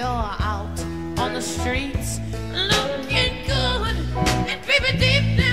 you're out on the streets looking good and baby deep down.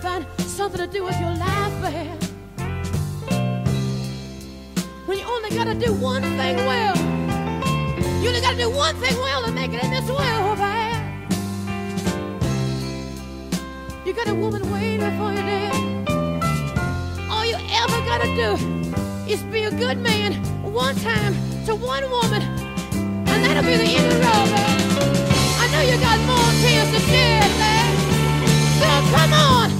Find something to do with your life, babe. When you only gotta do one thing well. You only gotta do one thing well to make it in this world, babe. You got a woman waiting for you there. All you ever gotta do is be a good man one time to one woman, and that'll be the end of the road, babe. I know you got more tears to shed, babe. So come on,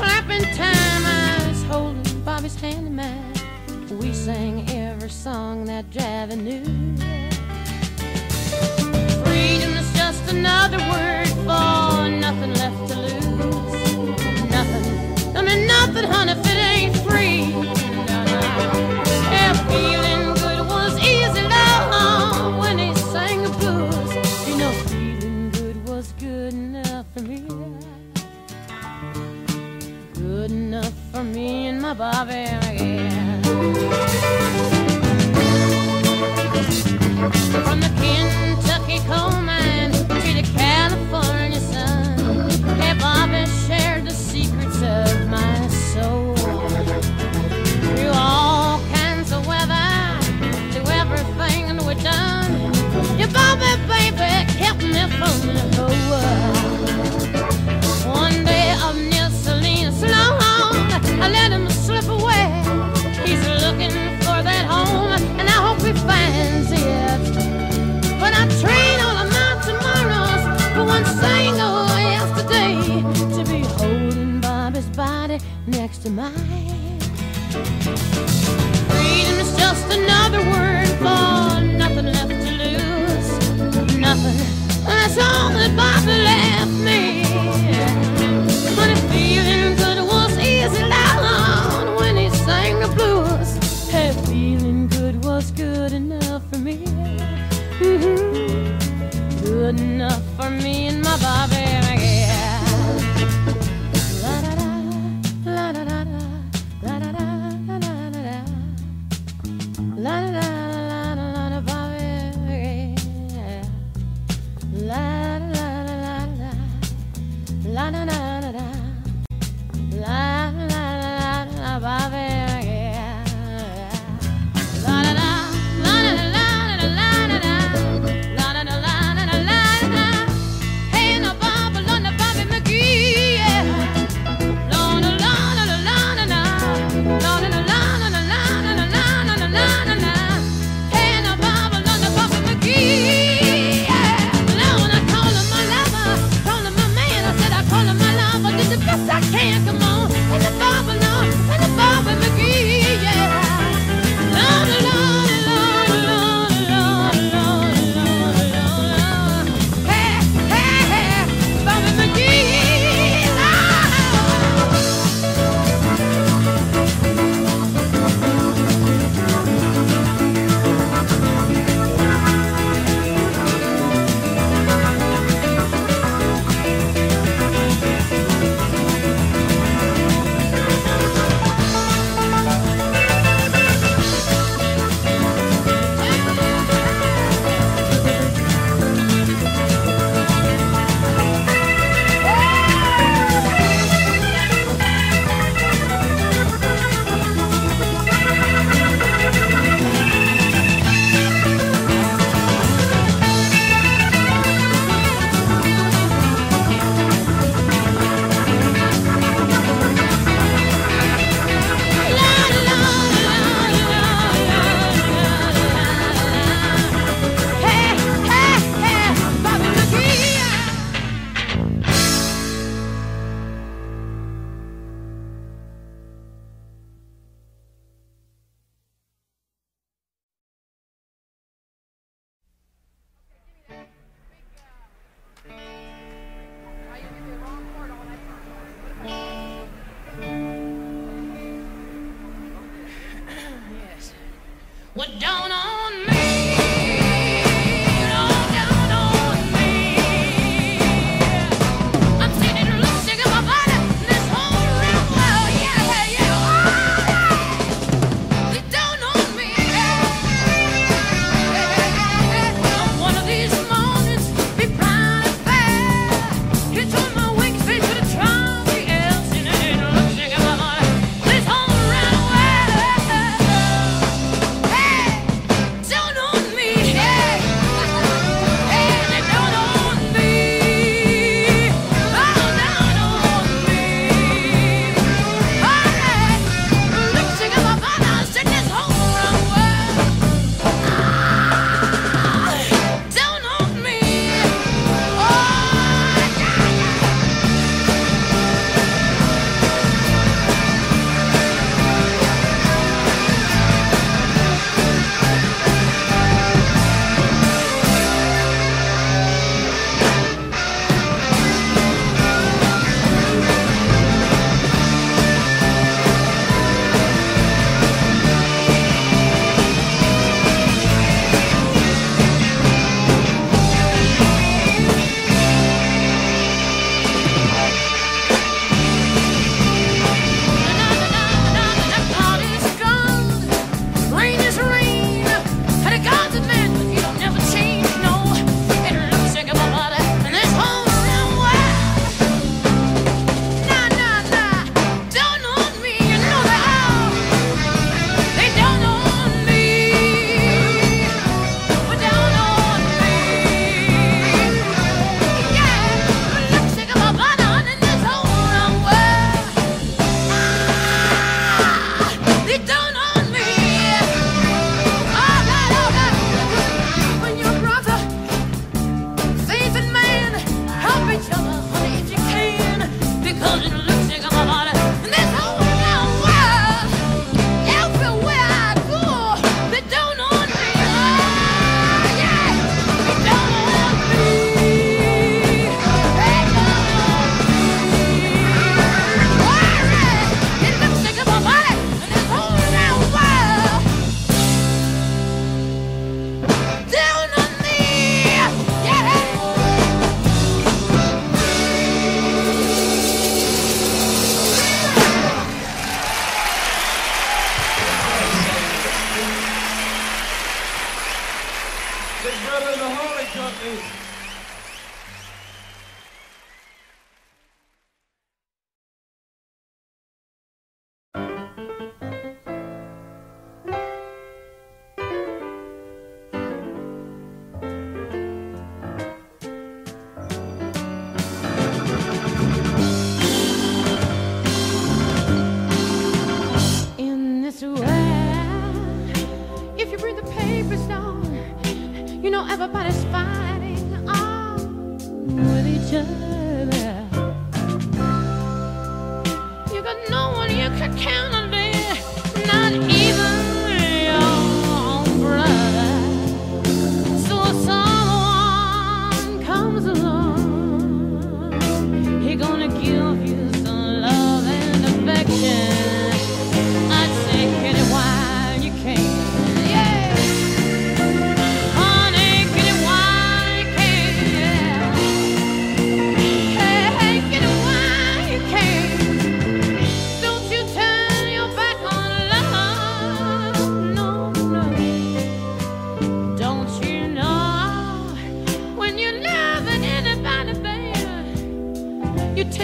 wipers slapping time. I was holding Bobby's hand in mine. We sang every song that Javi knew. Freedom is just another word for nothing left to lose. Nothing, I mean nothing, honey, if it ain't free. for me and my Bobby again. From the Kentucky coal mine to the California sun, yeah, Bobby shared the secrets of my soul.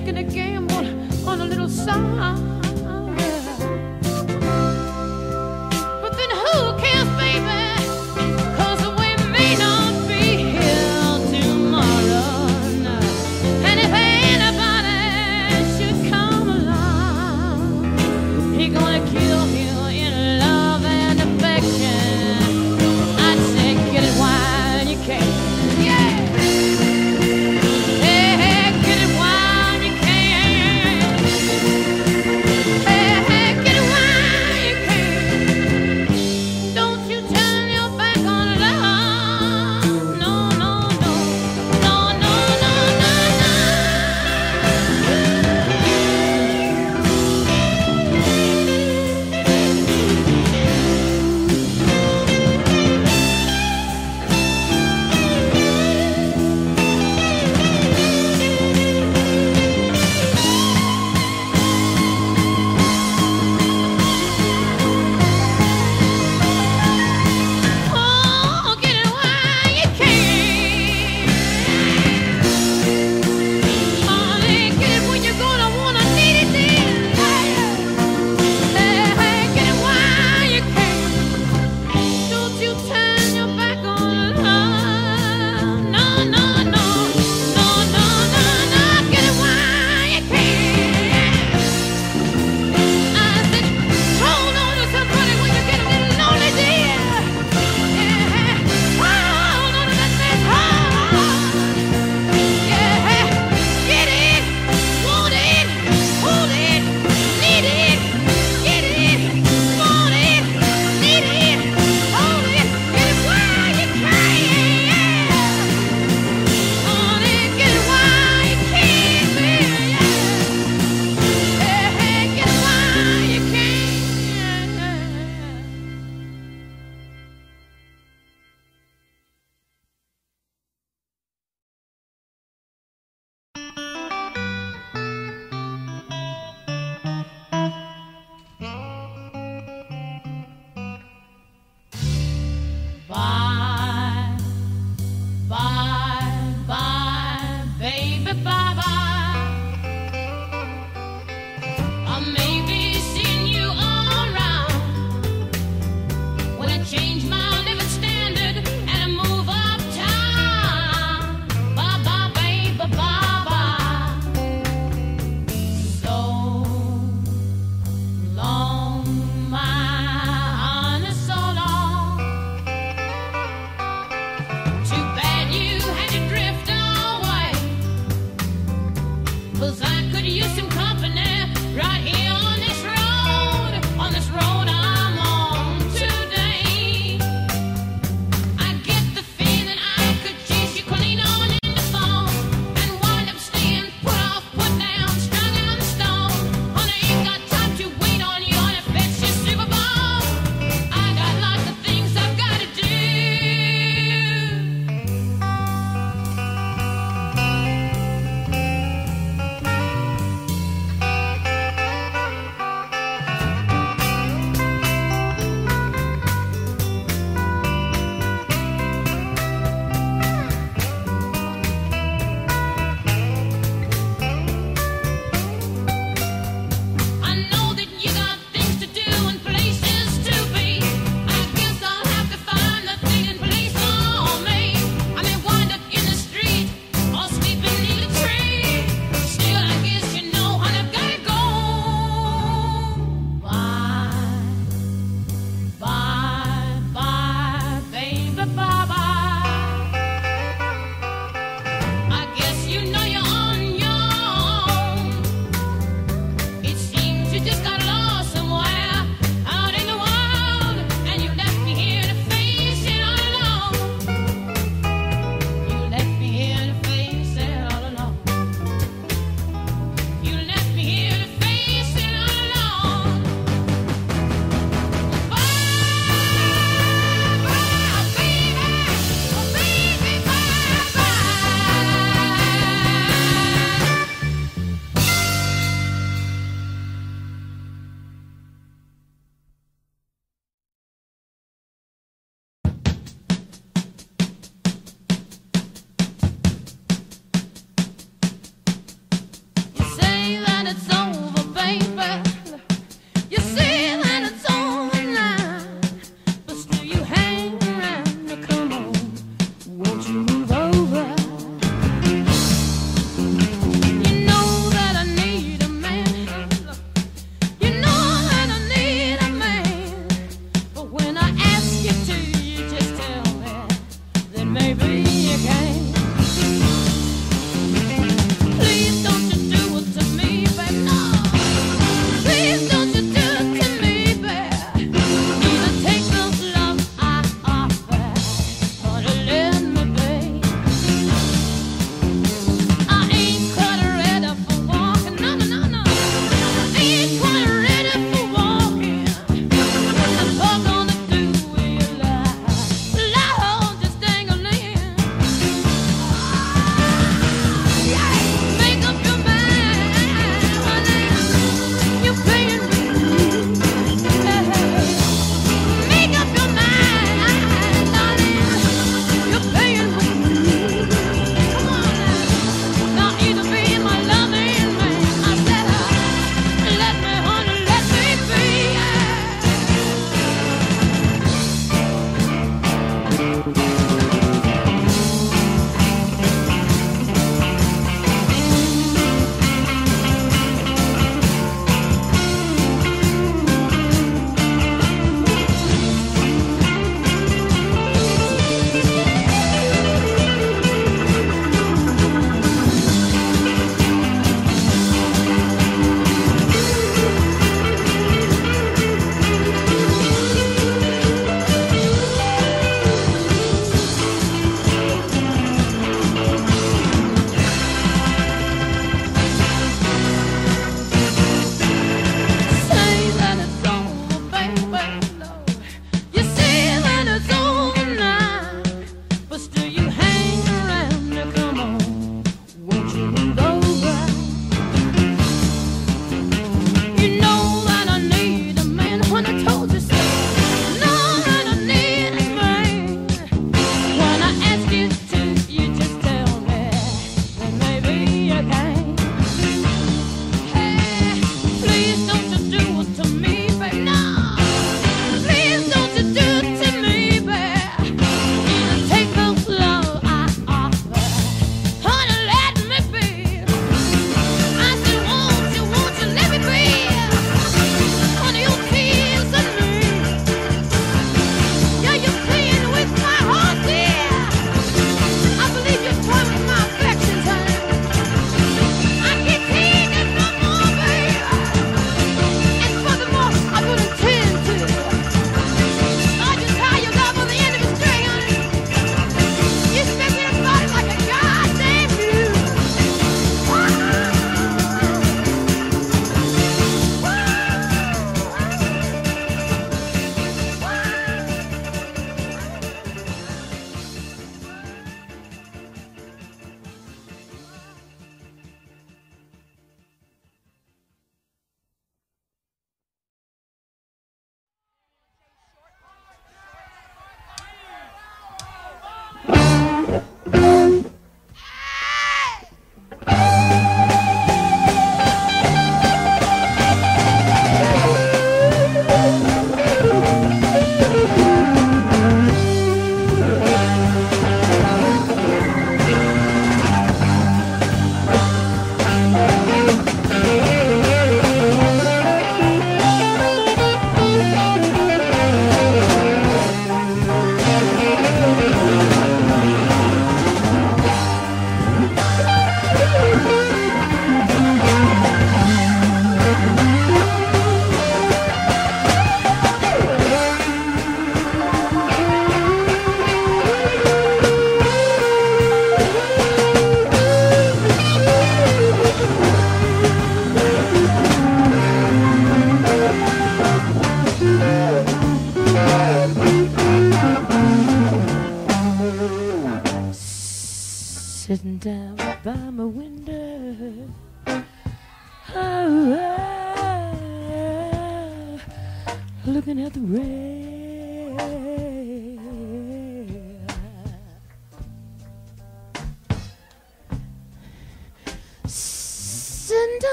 Taking a gamble on a little song.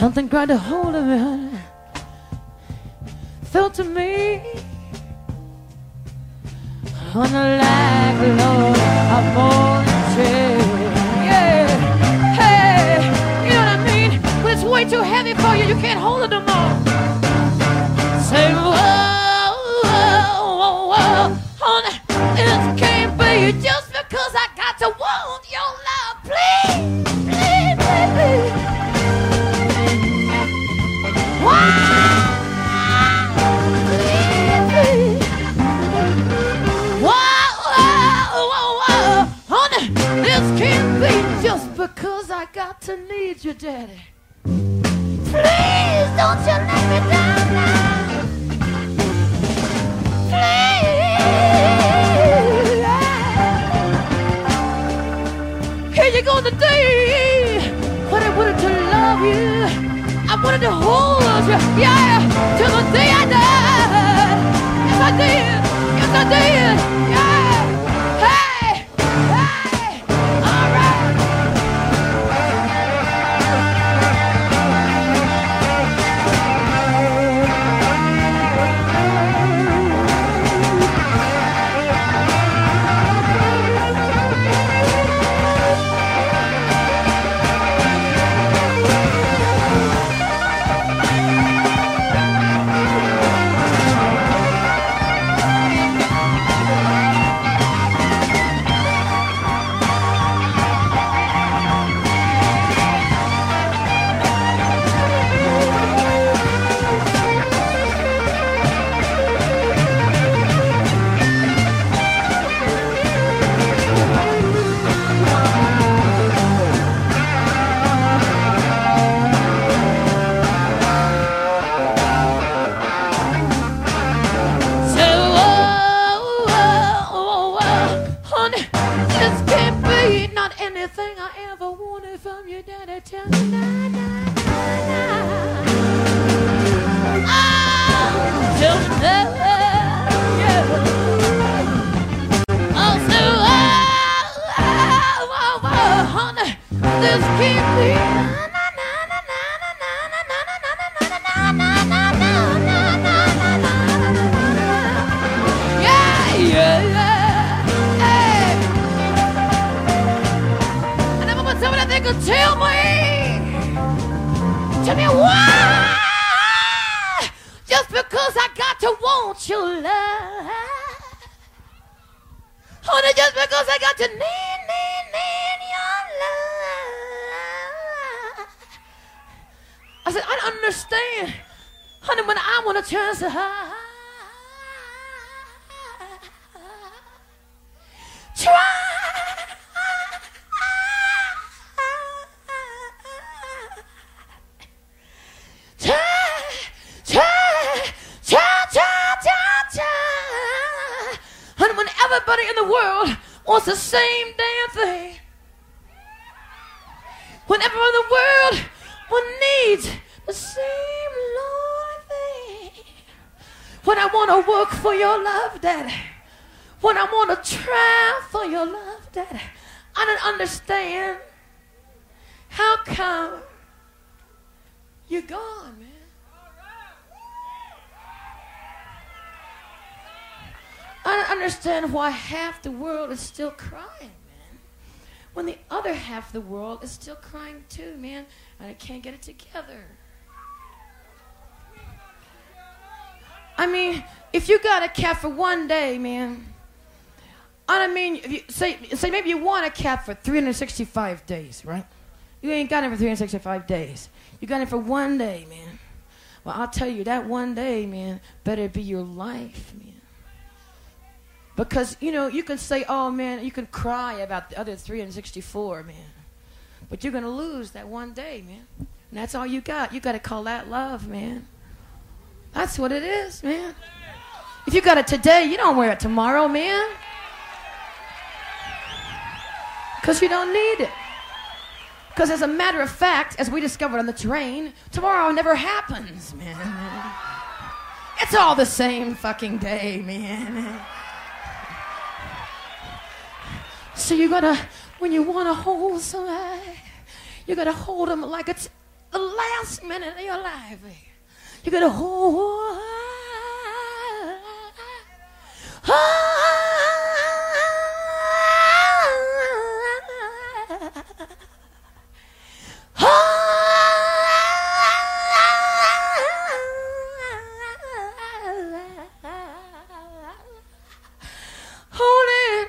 Something grabbed a hold of me. Felt to me on the like Lord of morning. Yeah, hey, you know what I mean? When it's way too heavy for you, you can't hold it no more. Say whoa, got to need you, Daddy. Please don't you let me down now. Please. Here you go today. But I wanted to love you. I wanted to hold you, yeah, till the day I died. Yes, I did. Yes, I did. I said, I don't understand. Honey, when I want a chance to hide, try. Everybody in the world wants the same for your love, Daddy, when I want to try for your love, Daddy, I don't understand how come you're gone, man. I don't understand why half the world is still crying, man. When the other half of the world is still crying too, man. And I can't get it together. I mean, if you got a cat for one day, man. I don't mean, if you, say, say maybe you want a cat for 365 days, right? You ain't got it for 365 days. You got it for one day, man. Well, I'll tell you, that one day, man, better be your life, man. Because, you know, you can say, oh, man, you can cry about the other 364, man. But you're going to lose that one day, man. And that's all you got. You got to call that love, man. That's what it is, man. If you got it today, you don't wear it tomorrow, man. Because you don't need it. Because as a matter of fact, as we discovered on the train, tomorrow never happens, man. It's all the same fucking day, man. So you gotta, when you wanna hold somebody, you gotta hold them like it's the last minute of your life. You gotta hold. Hold it.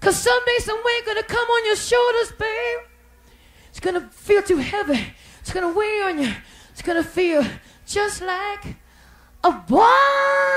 Cause someday, some weight gonna come on your shoulders, babe. It's gonna feel too heavy. It's gonna weigh on you. It's gonna feel just like a boy.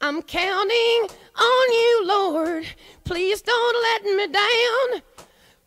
I'm counting on you, Lord. Please don't let me down.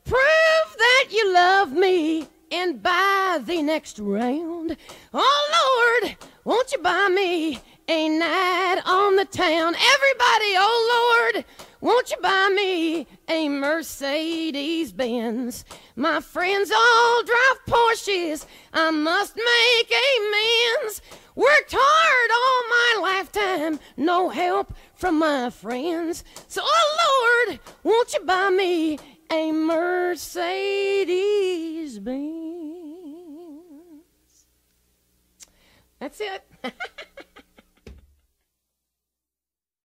Prove that you love me and buy the next round. Oh Lord, won't you buy me a night on the town? Everybody, oh Lord, won't you buy me a Mercedes Benz? My friends all drive Porsches. I must make amends. Worked hard all my lifetime, no help from my friends. So, oh Lord, won't you buy me a Mercedes Benz? That's it.